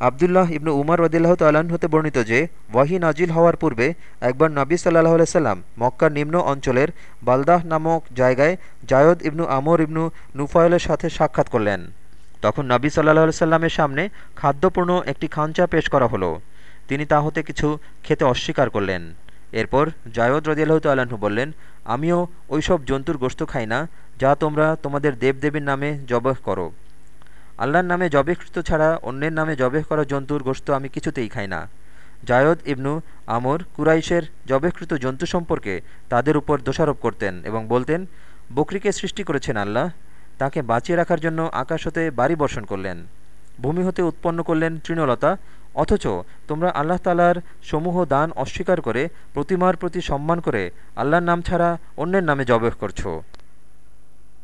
আবদুল্লাহ ইবনু উমর রদিল্লাহ তাল্লাহ্ন হতে বর্ণিত যে, ওয়াহি নাজিল হওয়ার পূর্বে একবার নবী সাল্লাহ সাল্লাম মক্কার নিম্ন অঞ্চলের বালদাহ নামক জায়গায় জায়দ ইবনু আমর ইবনু নুফায়লের সাথে সাক্ষাৎ করলেন। তখন নবী সাল্লাহ সাল্লামের সামনে খাদ্যপূর্ণ একটি খাঞ্চা পেশ করা হলো। তিনি তা হতে কিছু খেতে অস্বীকার করলেন। এরপর জায়দ রদিয়াল্লাহ তাল্লাহ্ন বললেন, আমিও ওইসব জন্তুর গোস্ত খাই না, যা তোমরা তোমাদের দেবদেবীর নামে জবহ করো। আল্লাহর নামে জবেকৃত ছাড়া অন্যের নামে জবেহ করা জন্তুর গোস্ত আমি কিছুতেই খাই না। জায়দ ইবনু আমর কুরাইশের জবেকৃত জন্তু সম্পর্কে তাদের উপর দোষারোপ করতেন এবং বলতেন, বকরিকে সৃষ্টি করেছেন আল্লাহ। তাকে বাঁচিয়ে রাখার জন্য আকাশ হতে বাড়ি বর্ষণ করলেন। ভূমি হতে উৎপন্ন করলেন তৃণলতা। অথচ তোমরা আল্লাহ তালার সমূহ দান অস্বীকার করে প্রতিমার প্রতি সম্মান করে আল্লাহর নাম ছাড়া অন্যের নামে জবেহ করছ।